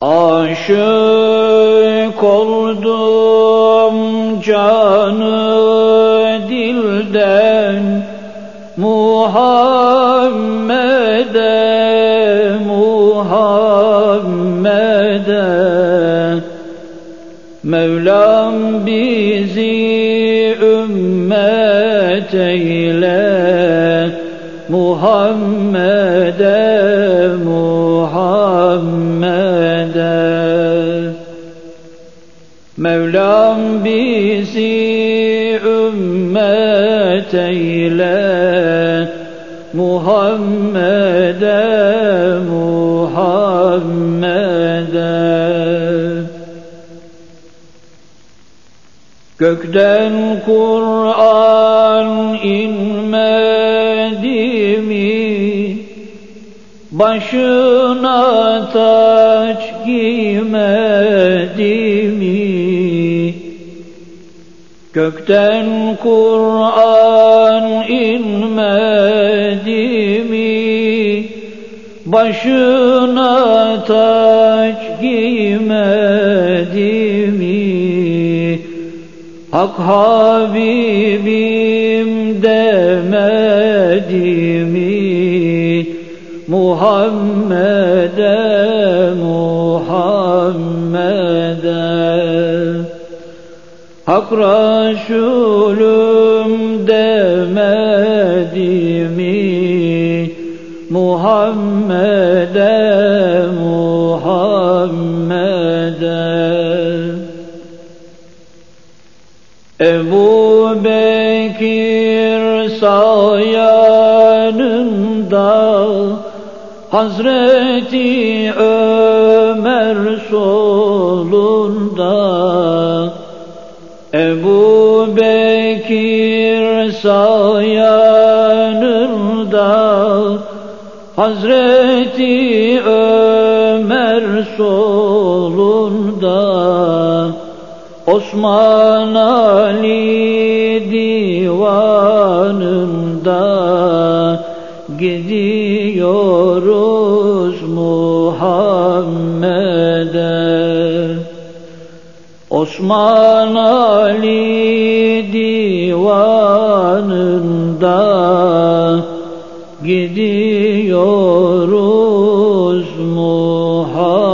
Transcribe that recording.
Aşık oldum canı dilden Muhammed'e Muhammed'e. Mevlam bizi ümmet eyle Muhammed'e Mevlam bizi ümmet eyle Muhammed'e Muhammed'e Gökten Kur'an inmedi mi? Başına taç Gökten Kur'an inmedi mi? Başına taç giymedi mi? Hak Habibim demedi mi Muhammed'e Muhammed'e Hak Resulüm demedi mi? Muhammed'e Muhammed'e. Ebu Bekir sayanında Hazreti Ömer solunda Ebu Bekir sayanında Hazreti Ömer solunda Osman Ali divanında gidiyoruz Muhammed'e Osman Ali divanında gidiyoruz Muhammed.